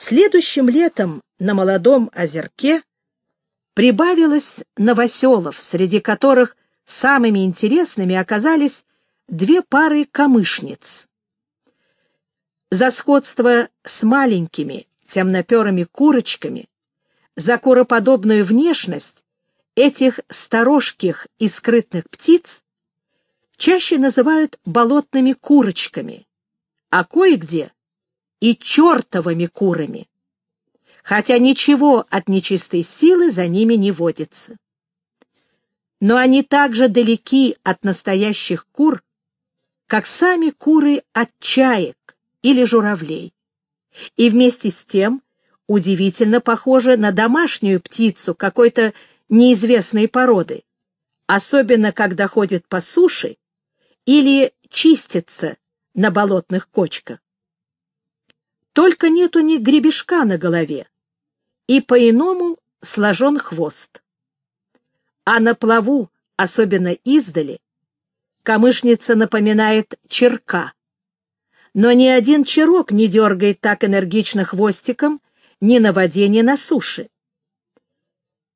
Следующим летом на молодом озерке прибавилось новоселов, среди которых самыми интересными оказались две пары камышниц. За сходство с маленькими темноперыми курочками, за куроподобную внешность этих сторожких и скрытных птиц чаще называют болотными курочками, а кое-где и чертовыми курами, хотя ничего от нечистой силы за ними не водится. Но они также далеки от настоящих кур, как сами куры от чаек или журавлей, и вместе с тем удивительно похожи на домашнюю птицу какой-то неизвестной породы, особенно когда ходит по суше или чистится на болотных кочках. Только нет у них гребешка на голове, и по-иному сложен хвост. А на плаву, особенно издали, камышница напоминает черка. Но ни один черок не дергает так энергично хвостиком ни на воде, ни на суше.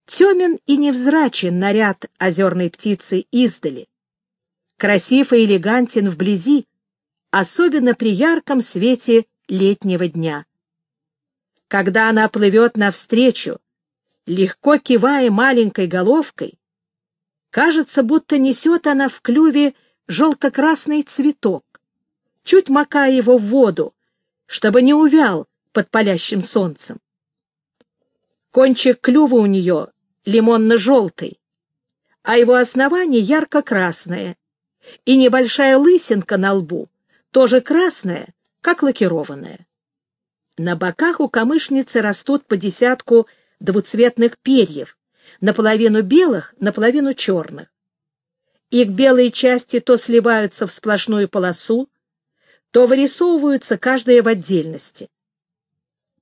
Темен и невзрачен наряд озерной птицы издали. Красив и элегантен вблизи, особенно при ярком свете летнего дня. Когда она плывет навстречу, легко кивая маленькой головкой, кажется, будто несет она в клюве желто-красный цветок, чуть макая его в воду, чтобы не увял под палящим солнцем. Кончик клюва у нее лимонно-желтый, а его основание ярко-красное, и небольшая лысинка на лбу, тоже красная, как лакированная. На боках у камышницы растут по десятку двуцветных перьев, наполовину белых, наполовину черных. Их белые части то сливаются в сплошную полосу, то вырисовываются каждая в отдельности.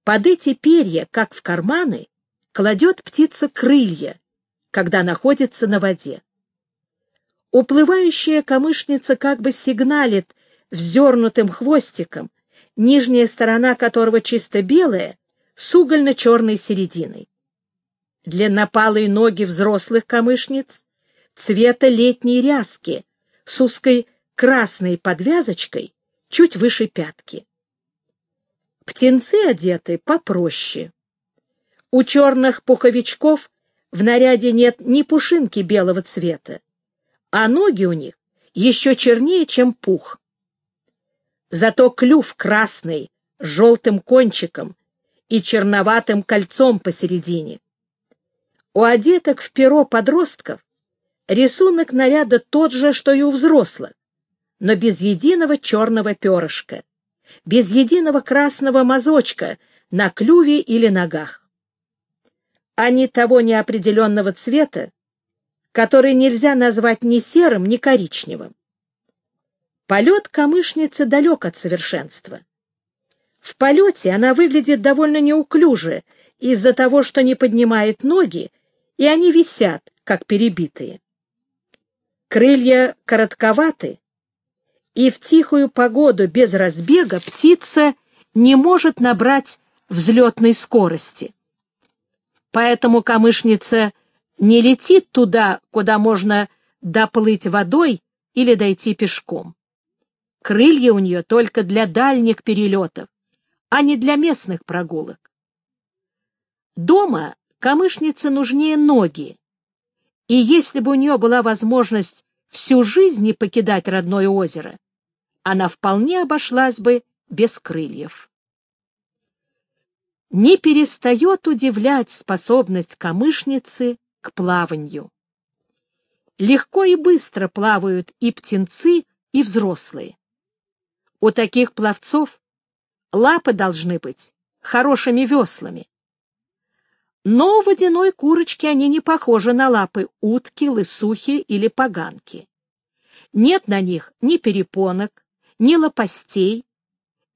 Под эти перья, как в карманы, кладет птица крылья, когда находится на воде. Уплывающая камышница как бы сигналит вздернутым хвостиком, нижняя сторона которого чисто белая, с угольно-черной серединой. Длиннопалые ноги взрослых камышниц цвета летней ряски с узкой красной подвязочкой чуть выше пятки. Птенцы одеты попроще. У черных пуховичков в наряде нет ни пушинки белого цвета, а ноги у них еще чернее, чем пух. Зато клюв красный, с желтым кончиком и черноватым кольцом посередине. У одеток в перо подростков рисунок наряда тот же, что и у взрослых, но без единого черного перышка, без единого красного мазочка на клюве или ногах. Они того неопределенного цвета, который нельзя назвать ни серым, ни коричневым. Полет камышницы далек от совершенства. В полете она выглядит довольно неуклюже из-за того, что не поднимает ноги, и они висят, как перебитые. Крылья коротковаты, и в тихую погоду без разбега птица не может набрать взлетной скорости. Поэтому камышница не летит туда, куда можно доплыть водой или дойти пешком. Крылья у нее только для дальних перелетов, а не для местных прогулок. Дома камышнице нужнее ноги, и если бы у нее была возможность всю жизнь не покидать родное озеро, она вполне обошлась бы без крыльев. Не перестает удивлять способность камышницы к плаванию. Легко и быстро плавают и птенцы, и взрослые. У таких пловцов лапы должны быть хорошими веслами. Но у водяной курочки они не похожи на лапы утки, лысухи или поганки. Нет на них ни перепонок, ни лопастей,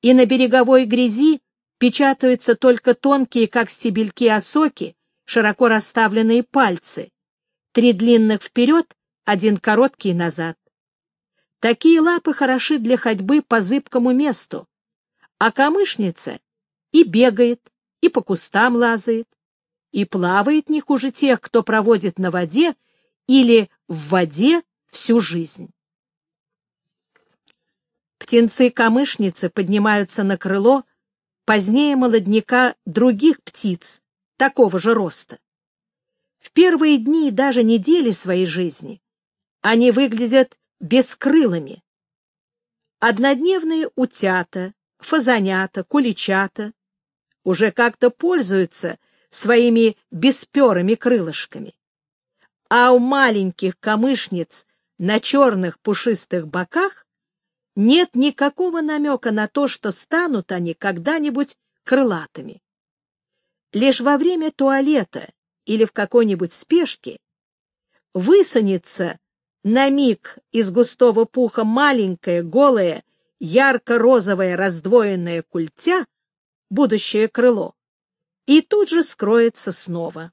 и на береговой грязи печатаются только тонкие, как стебельки осоки, широко расставленные пальцы, три длинных вперед, один короткий назад. Такие лапы хороши для ходьбы по зыбкому месту, а камышница и бегает, и по кустам лазает, и плавает не хуже тех, кто проводит на воде или в воде всю жизнь. Птенцы-камышницы поднимаются на крыло позднее молодняка других птиц такого же роста. В первые дни и даже недели своей жизни они выглядят бескрылыми. Однодневные утята, фазанята, куличата уже как-то пользуются своими бесперыми крылышками. А у маленьких камышниц на черных пушистых боках нет никакого намека на то, что станут они когда-нибудь крылатыми. Лишь во время туалета или в какой-нибудь спешке высунется на миг из густого пуха маленькая, голая, ярко-розовая раздвоенная культя, будущее крыло, и тут же скроется снова.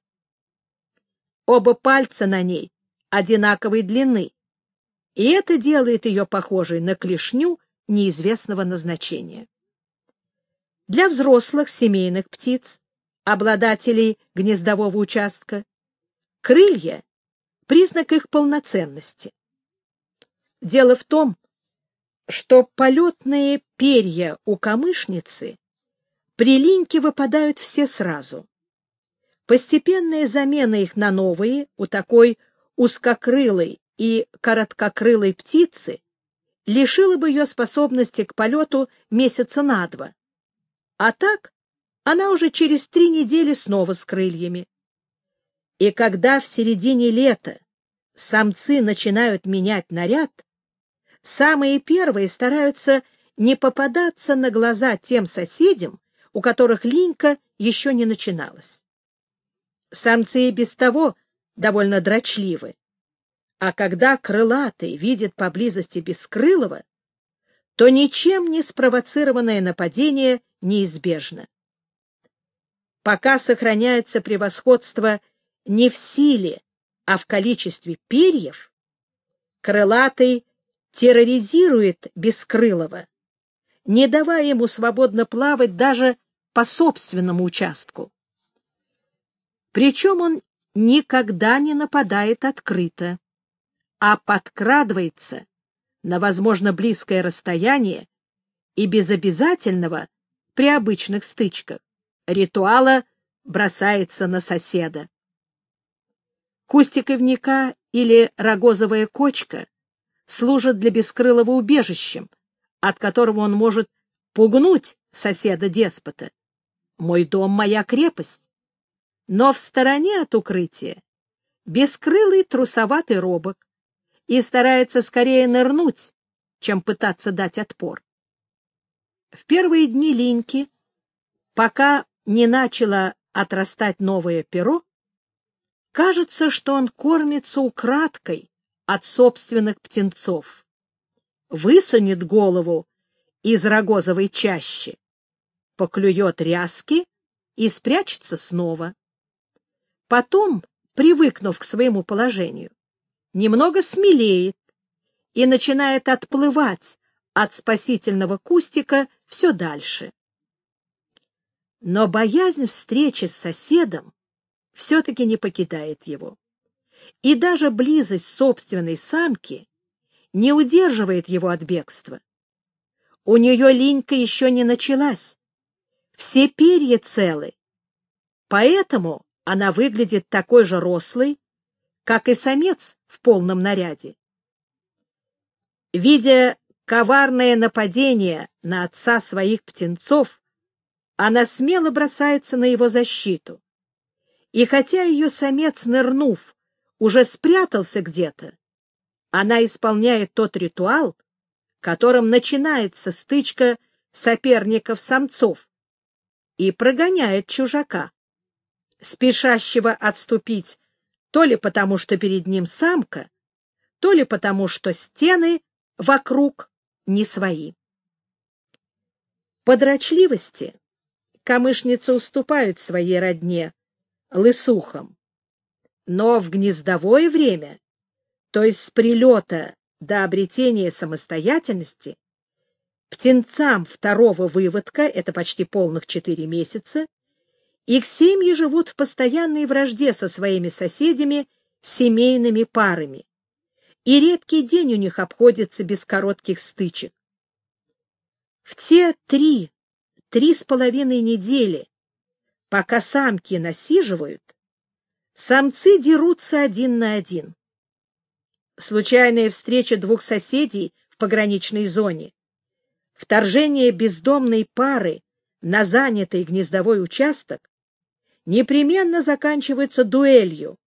Оба пальца на ней одинаковой длины, и это делает ее похожей на клешню неизвестного назначения. Для взрослых семейных птиц, обладателей гнездового участка, крылья — признак их полноценности. Дело в том, что полетные перья у камышницы при линьке выпадают все сразу. Постепенная замена их на новые у такой узкокрылой и короткокрылой птицы лишила бы ее способности к полету месяца на два. А так она уже через три недели снова с крыльями. И когда в середине лета самцы начинают менять наряд, самые первые стараются не попадаться на глаза тем соседям, у которых линька еще не начиналась. Самцы и без того довольно дрочливы, а когда крылатый видит поблизости бескрылого, то ничем не спровоцированное нападение неизбежно. Пока сохраняется превосходство не в силе, а в количестве перьев, крылатый терроризирует бескрылого, не давая ему свободно плавать даже по собственному участку. Причем он никогда не нападает открыто а подкрадывается на, возможно, близкое расстояние и без обязательного при обычных стычках ритуала бросается на соседа. Кустик ивника или рогозовая кочка служат для бескрылого убежищем, от которого он может пугнуть соседа-деспота. Мой дом — моя крепость. Но в стороне от укрытия бескрылый трусоватый робок, и старается скорее нырнуть, чем пытаться дать отпор. В первые дни Линьки, пока не начало отрастать новое перо, кажется, что он кормится украдкой от собственных птенцов, высунет голову из рогозовой чащи, поклюет ряски и спрячется снова. Потом, привыкнув к своему положению, немного смелеет и начинает отплывать от спасительного кустика все дальше. Но боязнь встречи с соседом все-таки не покидает его. И даже близость собственной самки не удерживает его от бегства. У нее линька еще не началась. Все перья целы. Поэтому она выглядит такой же рослой, как и самец в полном наряде. Видя коварное нападение на отца своих птенцов, она смело бросается на его защиту. И хотя ее самец, нырнув, уже спрятался где-то, она исполняет тот ритуал, которым начинается стычка соперников-самцов, и прогоняет чужака, спешащего отступить то ли потому, что перед ним самка, то ли потому, что стены вокруг не свои. По дрочливости камышницы уступают своей родне, лысухам. Но в гнездовое время, то есть с прилета до обретения самостоятельности, птенцам второго выводка, это почти полных четыре месяца, Их семьи живут в постоянной вражде со своими соседями, семейными парами. И редкий день у них обходится без коротких стычек. В те три, три с половиной недели, пока самки насиживают, самцы дерутся один на один. Случайная встреча двух соседей в пограничной зоне, вторжение бездомной пары на занятый гнездовой участок непременно заканчивается дуэлью,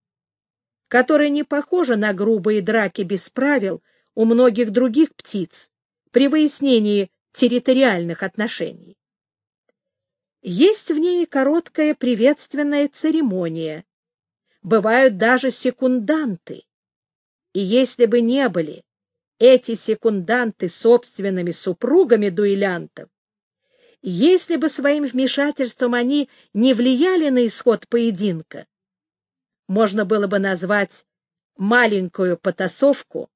которая не похожа на грубые драки без правил у многих других птиц при выяснении территориальных отношений. Есть в ней короткая приветственная церемония. Бывают даже секунданты. И если бы не были эти секунданты собственными супругами дуэлянтов, если бы своим вмешательством они не влияли на исход поединка, можно было бы назвать маленькую потасовку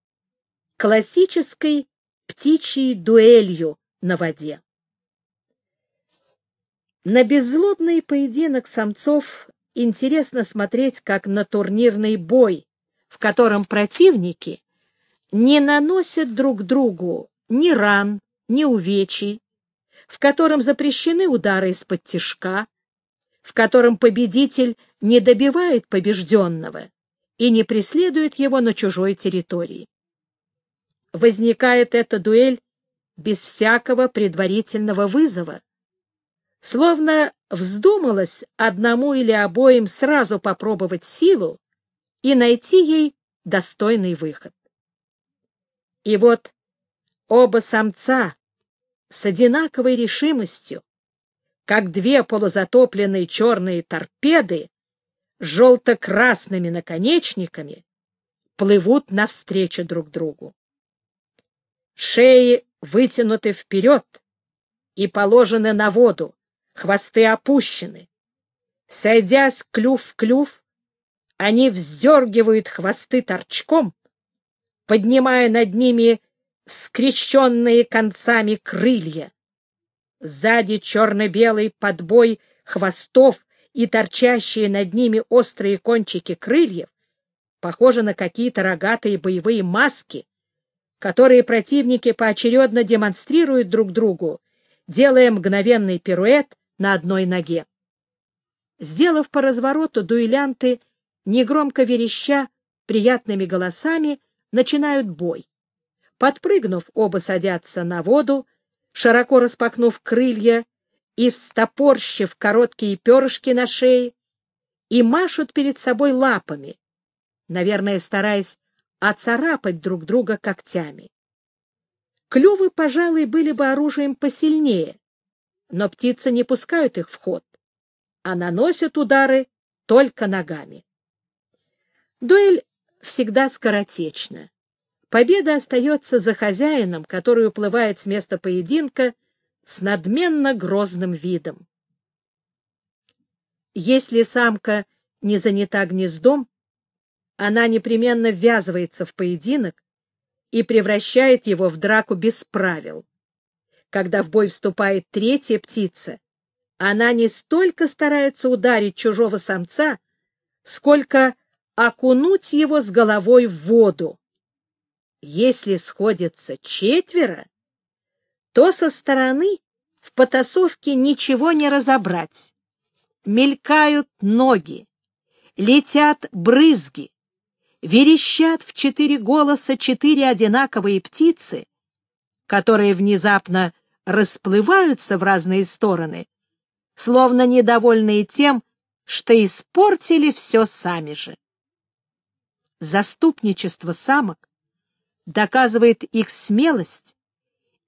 классической птичьей дуэлью на воде. На беззлобный поединок самцов интересно смотреть как на турнирный бой, в котором противники не наносят друг другу ни ран, ни увечий, в котором запрещены удары из-под тишка, в котором победитель не добивает побежденного и не преследует его на чужой территории. Возникает эта дуэль без всякого предварительного вызова, словно вздумалось одному или обоим сразу попробовать силу и найти ей достойный выход. И вот оба самца с одинаковой решимостью, как две полузатопленные черные торпеды желто-красными наконечниками, плывут навстречу друг другу. Шеи вытянуты вперед и положены на воду, хвосты опущены. Сойдясь клюв в клюв, они вздергивают хвосты торчком, поднимая над ними скрещенные концами крылья. Сзади черно-белый подбой хвостов и торчащие над ними острые кончики крыльев похожи на какие-то рогатые боевые маски, которые противники поочередно демонстрируют друг другу, делая мгновенный пируэт на одной ноге. Сделав по развороту, дуэлянты, негромко вереща приятными голосами, начинают бой. Подпрыгнув, оба садятся на воду, широко распахнув крылья и встопорщив короткие перышки на шее, и машут перед собой лапами, наверное, стараясь оцарапать друг друга когтями. Клювы, пожалуй, были бы оружием посильнее, но птицы не пускают их в ход, а наносят удары только ногами. Дуэль всегда скоротечна. Победа остается за хозяином, который уплывает с места поединка с надменно грозным видом. Если самка не занята гнездом, она непременно ввязывается в поединок и превращает его в драку без правил. Когда в бой вступает третья птица, она не столько старается ударить чужого самца, сколько окунуть его с головой в воду. Если сходятся четверо, то со стороны в потасовке ничего не разобрать. Мелькают ноги, летят брызги, верещат в четыре голоса четыре одинаковые птицы, которые внезапно расплываются в разные стороны, словно недовольные тем, что испортили все сами же. Заступничество самок доказывает их смелость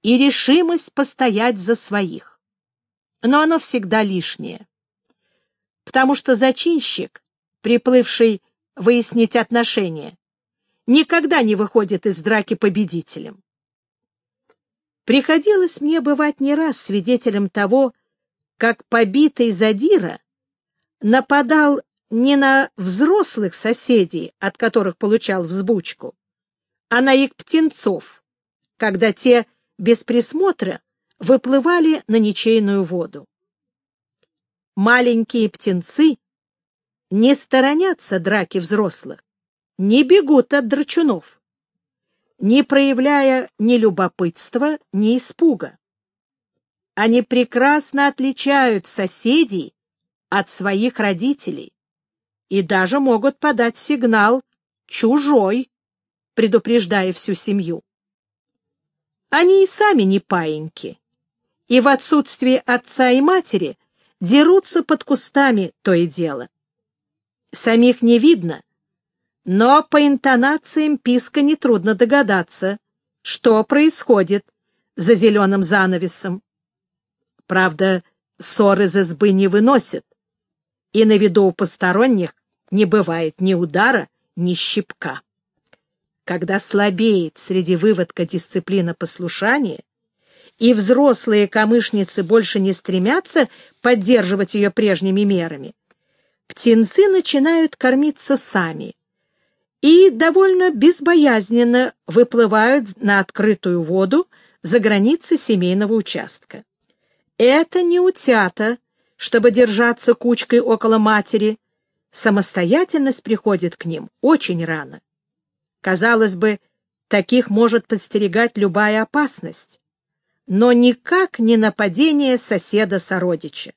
и решимость постоять за своих. Но оно всегда лишнее. Потому что зачинщик, приплывший выяснить отношения, никогда не выходит из драки победителем. Приходилось мне бывать не раз свидетелем того, как побитый задира нападал не на взрослых соседей, от которых получал взбучку, а на их птенцов, когда те без присмотра выплывали на ничейную воду. маленькие птенцы не сторонятся драки взрослых, не бегут от драчунов, не проявляя ни любопытства, ни испуга. Они прекрасно отличают соседей от своих родителей и даже могут подать сигнал «чужой», предупреждая всю семью. Они и сами не паиньки, и в отсутствие отца и матери дерутся под кустами то и дело. Самих не видно, но по интонациям писка нетрудно догадаться, что происходит за зеленым занавесом. Правда, ссор из избы не выносят, и на виду у посторонних не бывает ни удара, ни щипка. Когда слабеет среди выводка дисциплина послушания, и взрослые камышницы больше не стремятся поддерживать ее прежними мерами, птенцы начинают кормиться сами и довольно безбоязненно выплывают на открытую воду за границы семейного участка. Это не утята, чтобы держаться кучкой около матери. Самостоятельность приходит к ним очень рано. Казалось бы, таких может подстерегать любая опасность, но никак не нападение соседа-сородича.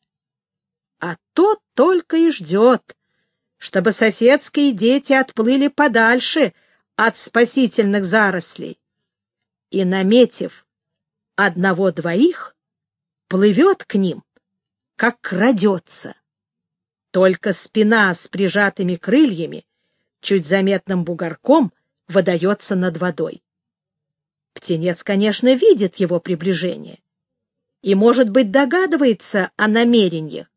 А тот только и ждет, чтобы соседские дети отплыли подальше от спасительных зарослей и, наметив одного-двоих, плывет к ним, как крадется. Только спина с прижатыми крыльями, чуть заметным бугорком, выдается над водой. Птенец, конечно, видит его приближение и, может быть, догадывается о намерениях,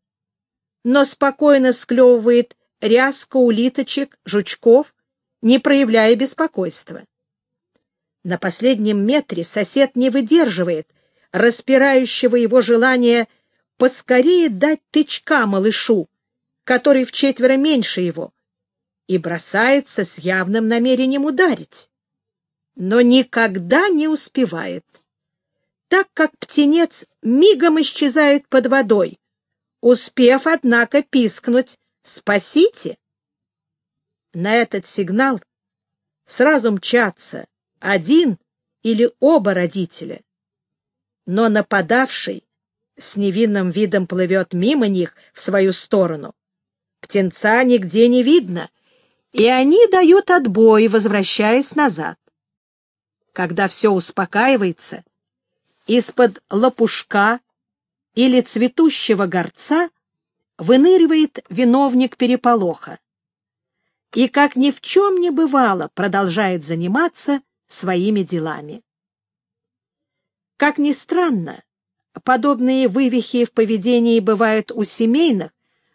но спокойно склевывает ряско улиточек, жучков, не проявляя беспокойства. На последнем метре сосед не выдерживает распирающего его желание поскорее дать тычка малышу, который в четверо меньше его, и бросается с явным намерением ударить. Но никогда не успевает, так как птенец мигом исчезает под водой, успев, однако, пискнуть «Спасите!». На этот сигнал сразу мчатся один или оба родителя, но нападавший с невинным видом плывет мимо них в свою сторону. Птенца нигде не видно, и они дают отбой, возвращаясь назад. Когда все успокаивается, из-под лопушка или цветущего горца выныривает виновник переполоха и, как ни в чем не бывало, продолжает заниматься своими делами. Как ни странно, подобные вывихи в поведении бывают у семейных,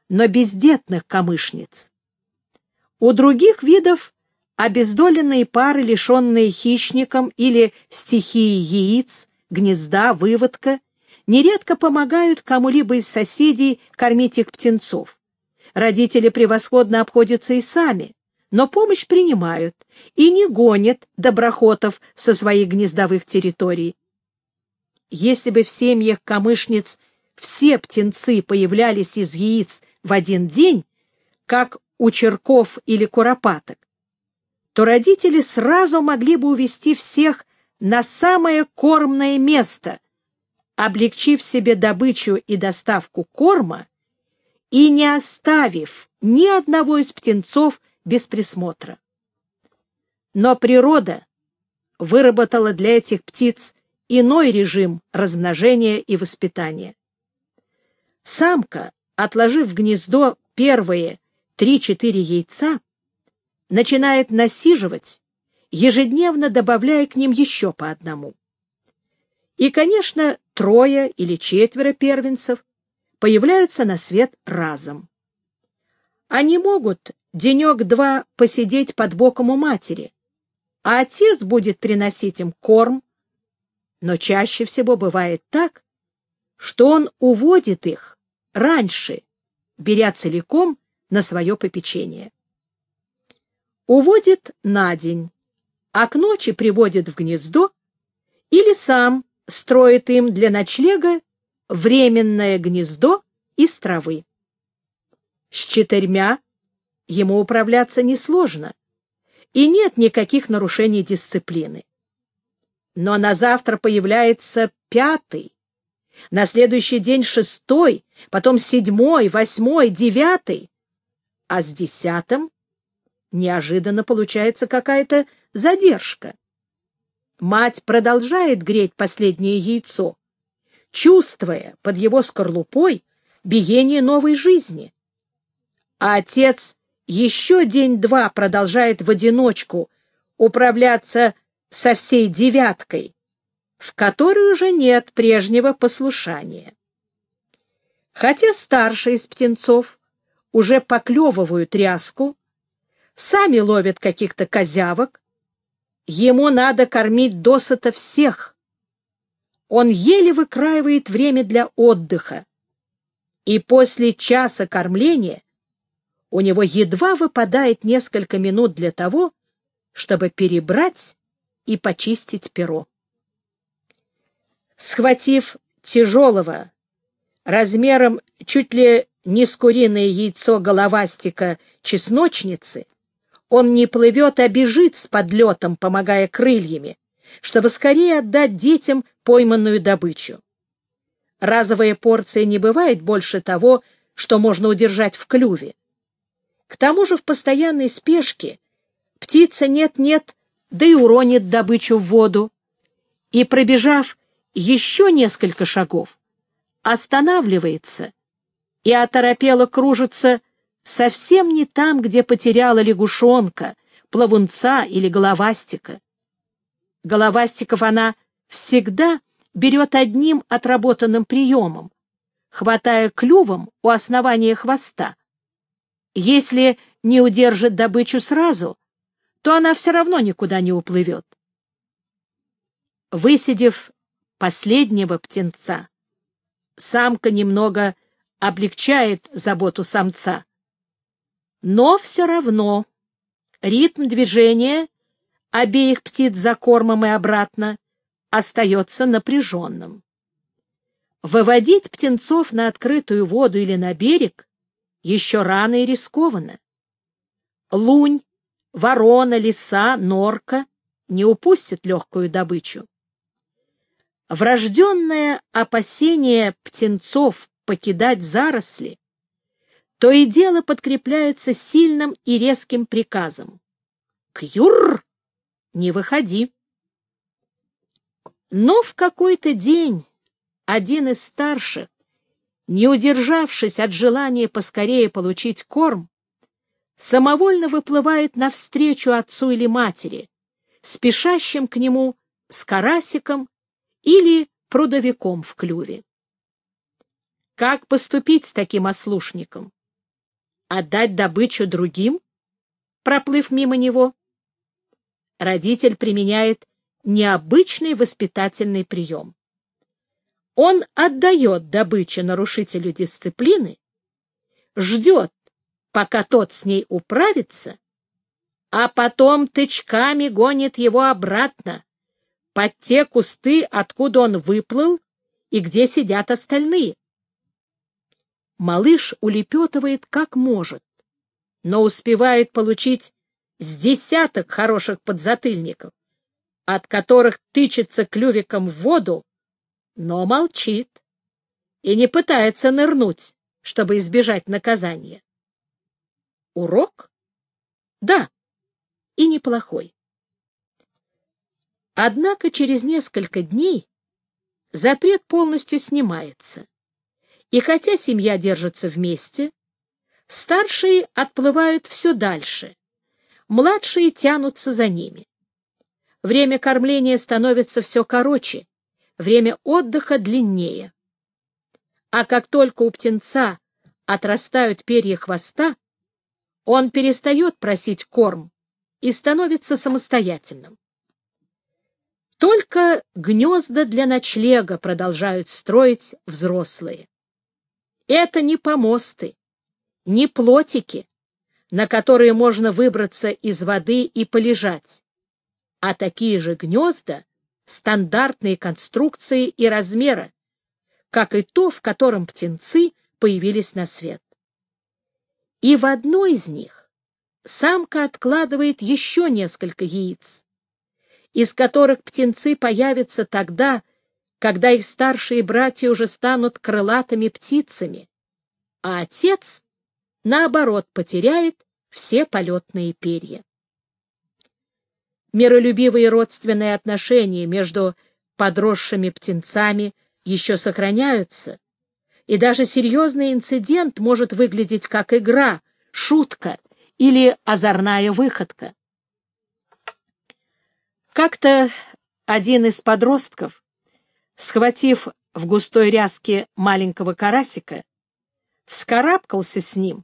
но бездетных камышниц. У других видов обездоленные пары, лишенные хищником или стихии яиц, гнезда, выводка, нередко помогают кому-либо из соседей кормить их птенцов. Родители превосходно обходятся и сами, но помощь принимают и не гонят доброхотов со своих гнездовых территорий. Если бы в семьях камышниц все птенцы появлялись из яиц в один день, как у черков или куропаток, то родители сразу могли бы увести всех на самое кормное место, облегчив себе добычу и доставку корма и не оставив ни одного из птенцов без присмотра. Но природа выработала для этих птиц иной режим размножения и воспитания. Самка, отложив в гнездо первые 3-4 яйца, начинает насиживать, ежедневно добавляя к ним еще по одному. И, конечно, трое или четверо первенцев появляются на свет разом. Они могут денек-два посидеть под боком у матери, а отец будет приносить им корм, но чаще всего бывает так, что он уводит их раньше, беря целиком на свое попечение. Уводит на день, а к ночи приводит в гнездо или сам строит им для ночлега временное гнездо из травы. С четырьмя ему управляться несложно, и нет никаких нарушений дисциплины. Но на завтра появляется пятый, на следующий день шестой, потом седьмой, восьмой, девятый, а с десятым неожиданно получается какая-то задержка. Мать продолжает греть последнее яйцо, чувствуя под его скорлупой биение новой жизни. А отец еще день-два продолжает в одиночку управляться со всей девяткой, в которой уже нет прежнего послушания. Хотя старшие из птенцов уже поклевывают ряску, сами ловят каких-то козявок, ему надо кормить досыта всех. Он еле выкраивает время для отдыха, и после часа кормления у него едва выпадает несколько минут для того, чтобы перебрать и почистить перо. Схватив тяжелого, размером чуть ли не с куриное яйцо головастика чесночницы, он не плывет, а бежит с подлетом, помогая крыльями, чтобы скорее отдать детям пойманную добычу. Разовая порция не бывает больше того, что можно удержать в клюве. К тому же в постоянной спешке птица нет-нет, да и уронит добычу в воду. И, пробежав еще несколько шагов, останавливается и оторопело кружится совсем не там, где потеряла лягушонка, плавунца или головастика. Головастиков она всегда берет одним отработанным приемом, хватая клювом у основания хвоста. Если не удержит добычу сразу, то она все равно никуда не уплывет. Высидев последнего птенца, самка немного облегчает заботу самца. Но все равно ритм движения обеих птиц за кормом и обратно остается напряженным. Выводить птенцов на открытую воду или на берег еще рано и рискованно. Лунь, ворона, лиса, норка не упустят легкую добычу. Врожденное опасение птенцов покидать заросли то и дело подкрепляется сильным и резким приказом. «Кюр! Не выходи!» Но в какой-то день один из старших, не удержавшись от желания поскорее получить корм, самовольно выплывает навстречу отцу или матери, спешащим к нему с карасиком или прудовиком в клюве. Как поступить с таким ослушником? Отдать добычу другим, проплыв мимо него? Родитель применяет необычный воспитательный прием. Он отдает добычу нарушителю дисциплины, ждет, пока тот с ней управится, а потом тычками гонит его обратно, под те кусты, откуда он выплыл и где сидят остальные. Малыш улепетывает как может, но успевает получить с десяток хороших подзатыльников, от которых тычется клювиком в воду, но молчит и не пытается нырнуть, чтобы избежать наказания. Урок? Да, и неплохой. Однако через несколько дней запрет полностью снимается, и хотя семья держится вместе, старшие отплывают все дальше, младшие тянутся за ними. Время кормления становится все короче, время отдыха длиннее. А как только у птенца отрастают перья хвоста, он перестает просить корм и становится самостоятельным. Только гнезда для ночлега продолжают строить взрослые. Это не помосты, не плотики, на которые можно выбраться из воды и полежать а такие же гнезда стандартные конструкции и размера, как и то, в котором птенцы появились на свет. И в одной из них самка откладывает еще несколько яиц, из которых птенцы появятся тогда, когда их старшие братья уже станут крылатыми птицами, а отец, наоборот, потеряет все полетные перья. Миролюбивые родственные отношения между подросшими птенцами еще сохраняются, и даже серьезный инцидент может выглядеть как игра, шутка или озорная выходка. Как-то один из подростков, схватив в густой ряске маленького карасика, вскарабкался с ним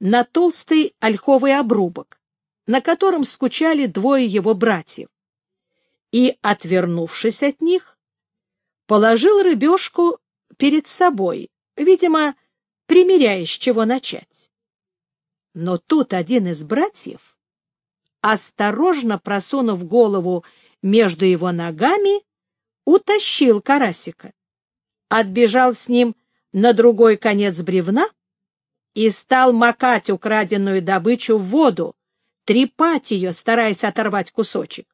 на толстый ольховый обрубок, на котором скучали двое его братьев, и, отвернувшись от них, положил рыбешку перед собой, видимо, примеряя, с чего начать. Но тут один из братьев, осторожно просунув голову между его ногами, утащил карасика, отбежал с ним на другой конец бревна и стал макать украденную добычу в воду, трепать ее, стараясь оторвать кусочек.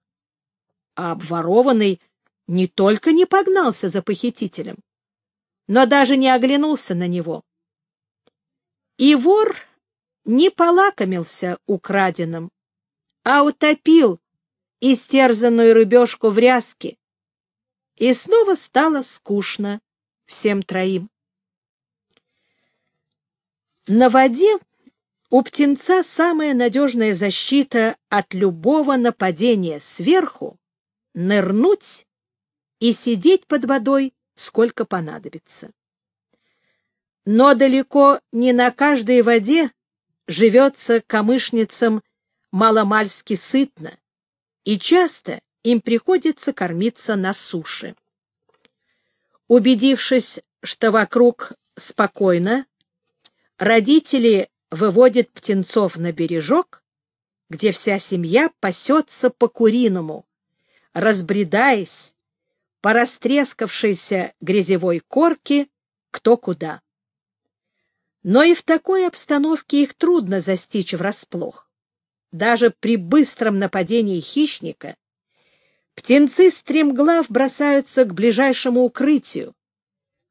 А обворованный не только не погнался за похитителем, но даже не оглянулся на него. И вор не полакомился украденным, а утопил истерзанную рыбешку в ряске. И снова стало скучно всем троим. На воде у птенца самая надежная защита от любого нападения сверху — нырнуть и сидеть под водой сколько понадобится. Но далеко не на каждой воде живется камышницам маломальски сытно, и часто им приходится кормиться на суше. Убедившись, что вокруг спокойно, родители выводят птенцов на бережок, где вся семья пасется по-куриному, разбредаясь по растрескавшейся грязевой корке кто куда. Но и в такой обстановке их трудно застичь врасплох. Даже при быстром нападении хищника птенцы стремглав бросаются к ближайшему укрытию,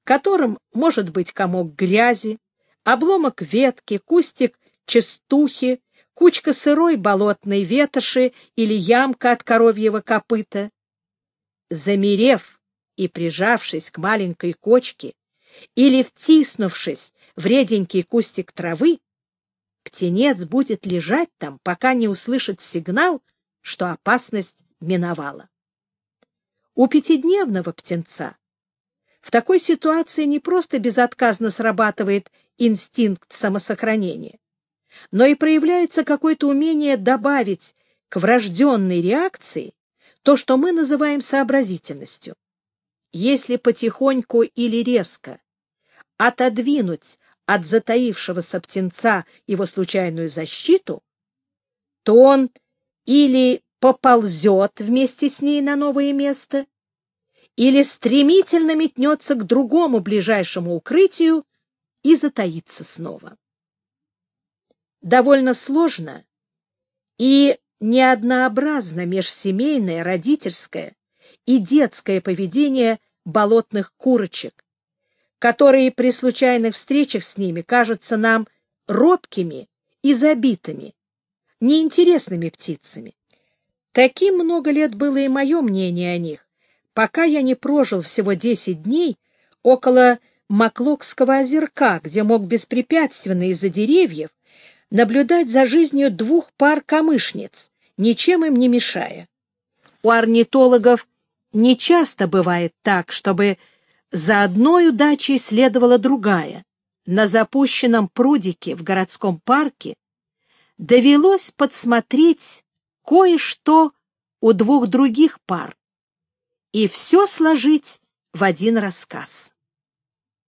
которым может быть комок грязи, обломок ветки, кустик частухи, кучка сырой болотной ветоши или ямка от коровьего копыта замерев и прижавшись к маленькой кочке или втиснувшись в реденький кустик травы, птенец будет лежать там, пока не услышит сигнал, что опасность миновала. У пятидневного птенца в такой ситуации не просто безотказно срабатывает инстинкт самосохранения, но и проявляется какое-то умение добавить к врожденной реакции то, что мы называем сообразительностью. Если потихоньку или резко отодвинуть от затаившегося птенца его случайную защиту, то он или поползет вместе с ней на новое место, или стремительно метнется к другому ближайшему укрытию и затаится снова. Довольно сложно и неоднообразно межсемейное, родительское и детское поведение болотных курочек, которые при случайных встречах с ними кажутся нам робкими и забитыми, неинтересными птицами. Таким много лет было и мое мнение о них, пока я не прожил всего десять дней около Маклокского озерка, где мог беспрепятственно из-за деревьев наблюдать за жизнью двух пар камышниц, ничем им не мешая. У орнитологов не часто бывает так, чтобы за одной удачей следовала другая. На запущенном прудике в городском парке довелось подсмотреть кое-что у двух других пар и все сложить в один рассказ.